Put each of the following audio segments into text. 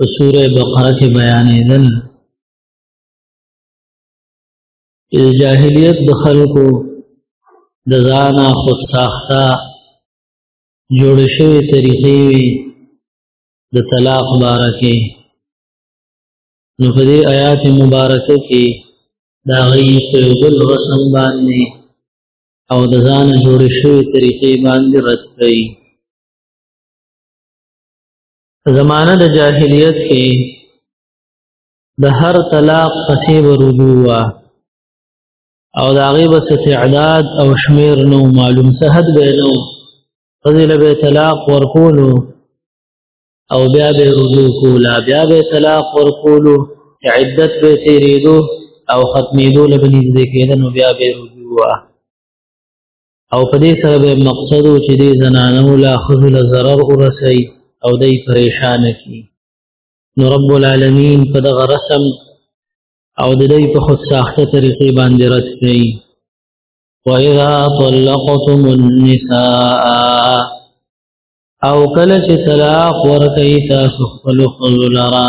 په سوره بقره کې بیانېدل چې د جاهلیت د خلکو د ځانه خود ساخته جوړ شوی طریقې وي د طلاق باره کې نو په دې آیات مبارکه کې دا غي په بل رسم باندې او د ځان جوړ شوی طریقې باندې رد کړي زمانه د جاهلیت کې د هر طلاق پسې ورجوع او د هغه بس تعداد او شمیر نو معلوم صحت به نو فضل به طلاق ورکولو او بیا به رجوع کولا بیا به طلاق ورکولو عدت به تیریدو او ختمیدو لبنځ دې کېدنو بیا به رجوع او په دې سره به مقصد و چې دې زنانو لا خذل zarar ورسي او دې پریشان کی نو رب العالمین په دغه رسم او د دې په خود ساخته طریقې باندې رد کړي واذا طلقتم النساء او کله چې طلاق ورکړي تاسو خپل خذل لرا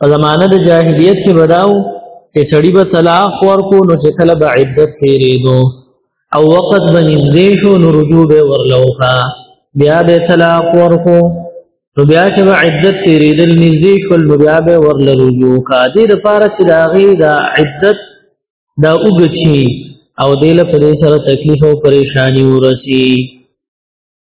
په زمانه د جاهلیت کې بداو چې سړی به طلاق ورکو نو چې کله به عدت تیرېدو او وقت به نږدې شو نو رجوع به ورلوخه بیا به طلاق ورکو نو بیا چې به عدت تیرېدل نږدې شول نو بیا به ورله رجوع کا دې لپاره چې د هغې د عدت دا وګچي او دې له پرې سره تکلیف او پریشانی ورسي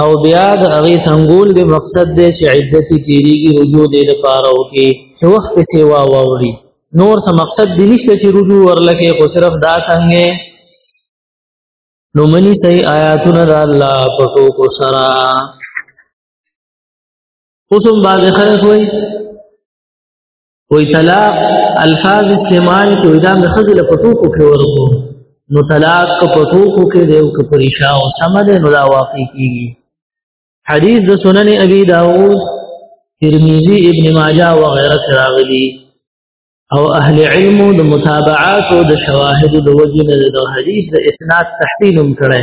او بیا د هغه څنګهول به مقصد دی چې عدت تیریږي رجوع دې لپاره او کې چې وخت په سیوا واوري نور څه مقصد دی نشته چې رجوع ورلکه خو صرف دا څنګه نو منی سي آیاتونه د الله په کو سرا اوسم باز خلک وای وې طلاق الفاظ استعمال کوي دا مخزله پټو کو کې ورکو نو طلاق کو پټو کو کې دیو کو پریشا او سمد نو دا واقع کیږي حدیث د سنن ابي داوود ترمذی ابن ماجه و غیره راغلي او اهل علم د متابعات او د شواهد د وجنه د حدیث د اسناد تحسینم کړي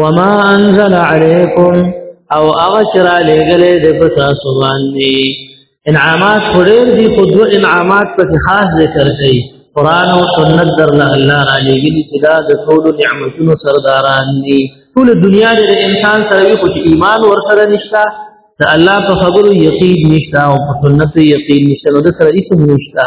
وما انزل عليكم او اغشر لګلې د پتا سبحان دی انعامات خوریر دی خو دو انعامات په خاص ذکر کړي قران او سنت در له الله را لګلې چې دا د ټول نعمتونو سرداران دي ټول دنیا د انسان سره وي خو ایمان ورسره نشتا د الله په خبرو یقین نشتا او په سنت یقین نشتا نو د سره هیڅ نشتا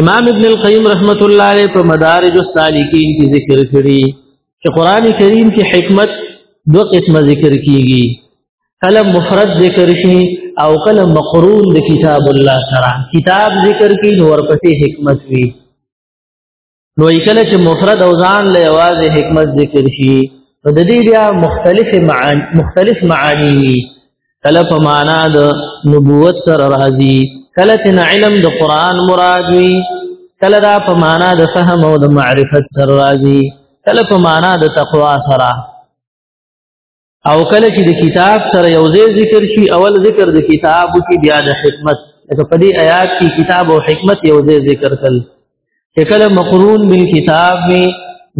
امام ابن القیم رحمت الله علیه په مدارج السالکین کې ذکر کړی چې قران کریم کې حکمت دو قسمه ذکر کیږي کله مفرد ذکر شي او کله مقرون د کتاب الله سره کتاب ذکر کی نو ورپسې حکمت وی نو کله چې مفرد او ځان له आवाज حکمت ذکر شي نو د دې بیا مختلف معانی مختلف معانی وی کله په معنا د نبوت سره راځي کله تن علم د قران مراد وي کله دا په معنا د فهم او د معرفت سره راځي کله په معنا د تقوا سره او کله چې د کتاب سره یو ځای ذکر شي اول ذکر د کتاب کې بیا د حکمت لکه په دې آیات کې کتاب او حکمت یو ځای ذکر کړل چې کله مقرون بالکتاب وي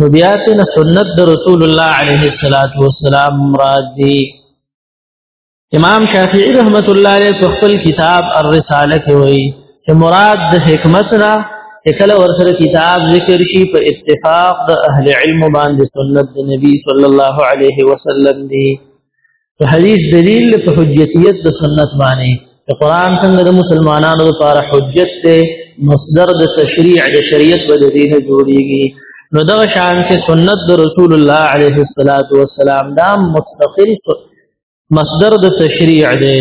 نو بیا تن سنت د رسول الله علیه الصلاۃ والسلام مراد دي امام شافعی رحمت الله علیه په خپل کتاب الرساله کې وایي چې مراد د حکمت را کله ورسره کتاب ذکر شي په اتفاق د اهل علم باندې سنت د نبی صلی الله علیه وسلم دی حدیث دلیل په حجیتیت د سنت باندې قرآن څنګه د مسلمانانو لپاره حجت دی مصدر د تشریع د شریعت په دې نه جوړیږي نو دا شان چې سنت د رسول الله علیه الصلاۃ والسلام دا مستقل مصدر د تشریع دی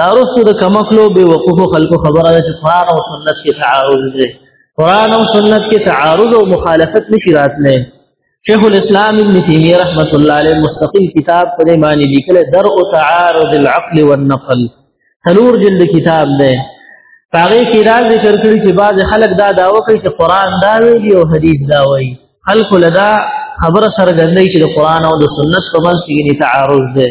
تارسو د کمکلو به وقوف خلکو خبره ده چې قران او سنت کې تعارض دی قران او سنت کې تعارض او مخالفت نشي راتله شیخ الاسلام ابن تیمیه رحمت الله علیه مستقل کتاب په دې معنی لیکل درء تعارض العقل والنقل څلور جلد کتاب دی هغه کې راز ذکر کړی چې بعض خلک دا داوا کوي چې قران دا ویلي او حدیث دا وایي خلکو لدا خبره سره ګندې چې د قران او د سنت په منځ کې تعارض دی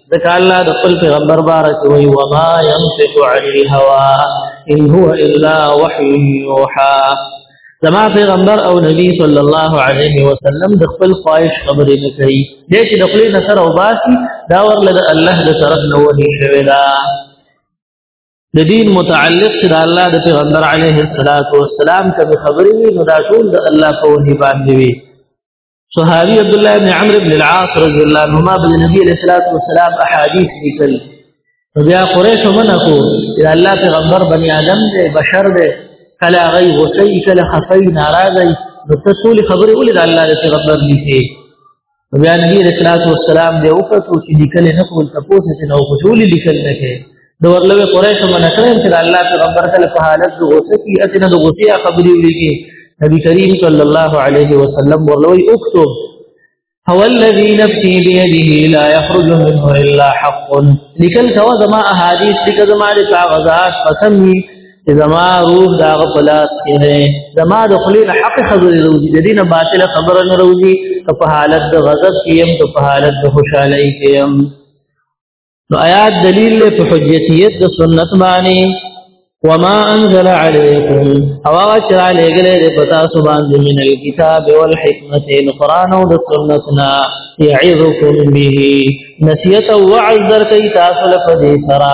ځکه الله د خپل پیغمبر باره کې وایي وما ينطق عن الهوى ان هو الا وحي يوحى زما پیغمبر او نبی صلی الله علیه وسلم د خپل خواهش خبرې نه کوي د چې د خپل نصر او باسي دا ورله د الله د طرف نه ونی شوی دا د دین متعلق چې د الله د پیغمبر علیه الصلاۃ والسلام کوم خبرې نو دا ټول د الله په ونی باندې وي صحابي عبد الله بن عمرو بن العاص رضی الله عنهما د نبی علیہ الصلوۃ والسلام احادیث لیکل بیا قریش منه کو چې الله پیغمبر بنی آدم دی بشر دی کله غي غسی کله خفي ناراضي نو ته ټول خبرې ولې د الله د پیغمبر لیکي بیا نبی علیہ الصلوۃ والسلام دی وکړو چې لیکل نه کول تاسو ته نو کو ټول لیکل نه کې د ورلوي قریش منع کړم چې الله پیغمبر کله په حالت د غوسه کې اسنه د غوسه خبرې ویږي نبی کریم صلی الله علیه وسلم ورلوي اكتب هو الذي نفسي بيده لا يخرج منه الا حق لكل كوا زما احاديث دي زما د کاغذات قسم چې زما روح دا غفلات کې ده زما د خلیل حق خبرې روزي د دینه باطله خبره نه روزي په حالت د غضب کې يم په حالت د خوشحالي کې يم نو آیات دلیل په حجیتیت د سنت باندې وما انزل عليكم او هغه چې را لېږلې د پتا سو باندې من الكتاب والحکمت القرآن او د سنتنا يعظكم به نصیحت او وعظ در کوي تاسو له دې سره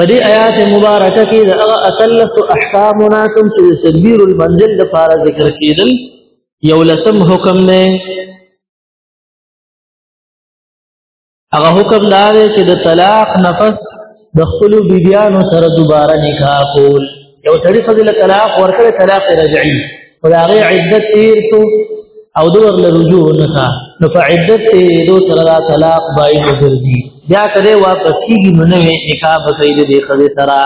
په دې آیات مبارکه کې دا اصلت احکامنا کوم چې تدبیر المنزل لپاره ذکر کېدل یو لسم حکم نه هغه حکم دا دی چې د طلاق نفس د خپل بیبيانو سره دوباره نکاح کول یو سړي څه له طلاق ورکړ طلاق رجعي خدای عدت تیر کو او دور له رجوع نه نو په عدت کې دو سره دا طلاق باید وګرځي بیا کله واپس کیږي نو نه نکاح به سید دې خزه سره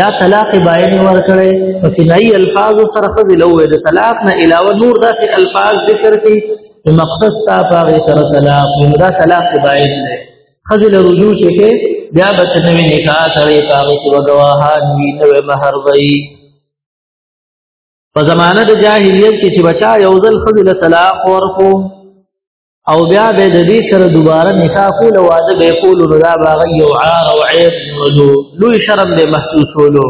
یا طلاق باید ورکړي په سنای الفاظ سره خزه لو د طلاق نه علاوه نور داسې الفاظ ذکر کړي مقصد تا په سره طلاق نو دا طلاق باید نه خزل رجوع چې کې بیا به نوې نکاح سره پاغه کې وګواهان وی نوې مہر وی په زمانه د جاهلیت کې چې بچا یو ځل خزل طلاق ورکو او بیا به د دې سره دوباره نکاح کول او واده به کول نو دا باغ یو عار او عیب ولو لوی شرم به محسوسولو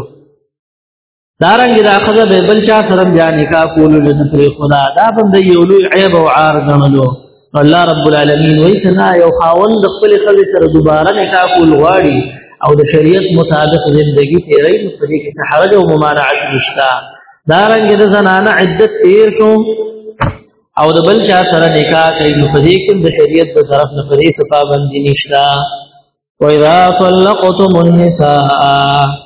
دارنګ دا خزه به بل چا سره بیا نکاح کولو نه پرې خدا دا بند یو لوی عیب او عار غنلو الله رب العالمین وای کنا یو خاون د خپل خزه سره دوباره نکاح کول غواړي او د شریعت مطابق زندگی تیرې نو پرې کې حرج او ممانعت نشتا دارنګ د زنانه عدت تیر شو او د بل چا سره نکاح کوي نو په دې کې د شریعت د طرف نه پرې څه پابندي نشتا وَإِذَا طَلَّقْتُمُ النِّسَاءَ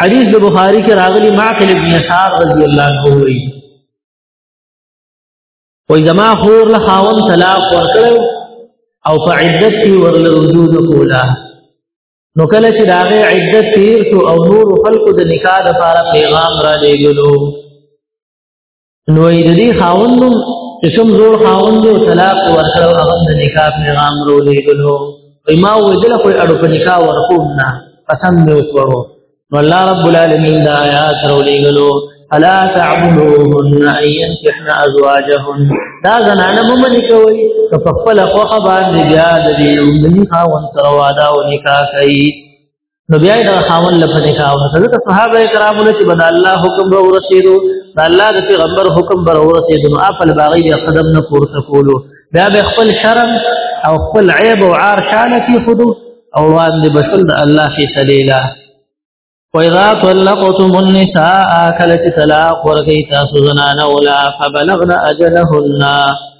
حدیث د بخاری کې راغلی معقل ابن یسار رضی الله عنه وی وای زما خور له خاون طلاق ورکړو او په عدت کې ورل رجوع نکولا نو کله چې داغه عدت تیر شو او نور خلق د نکاح لپاره پیغام را لېږلو نو د دې خاوندم چې کوم زور خاوندو طلاق ورکړو هغه د نکاح پیغام رو لېګلو ما وجل کوئی اړو په نکاح ورکوم نه پسند مې وکړو نو الله رب العالمین دا آیات رو لېګلو فلا تعبدوهن ان ينكحن ازواجهن دا زنانه ممن کوي که په خپل خوخه باندې بیا د دې ملي خاوند سره واده او نکاح کوي نو بیا دا خاون لپاره نکاح او سره ته صحابه کرامو له چې بد الله حکم به ورسېدو دا الله د پیغمبر حکم به ورسېدو نو خپل باغی بیا قدم نه پورته کولو بیا به خپل شرم او خپل عیب او عار شاله کې خودو او وان دې بشل د الله فی سلیلا وإذا طلقتم النساء كلت طلاق ورغيت سزنان ولا فبلغن أجلهن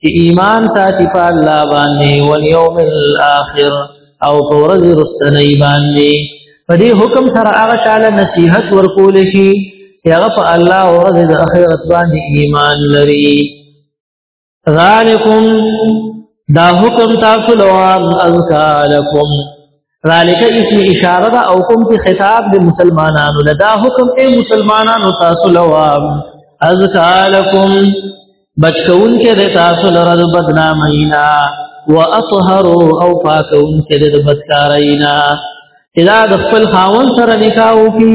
چې ایمان ساتي په الله باندې او یوم الاخر او په ورځ رستنی باندې په دې حکم سره هغه شاله نصيحت ورکول شي چې هغه په الله او ورځ د اخرت باندې ایمان لري ذالکم دا حکم تاسو لوان اذکارکم ذالک اسم اشاره دا او کوم کی خطاب د مسلمانانو لدا حکم ته مسلمانانو تاسو لوا اذکالکم بچون کې د تاسو لره د بدنامینا واطهر او پاکون کې د بدکارینا اذا د خپل خاون سره نکاح وکي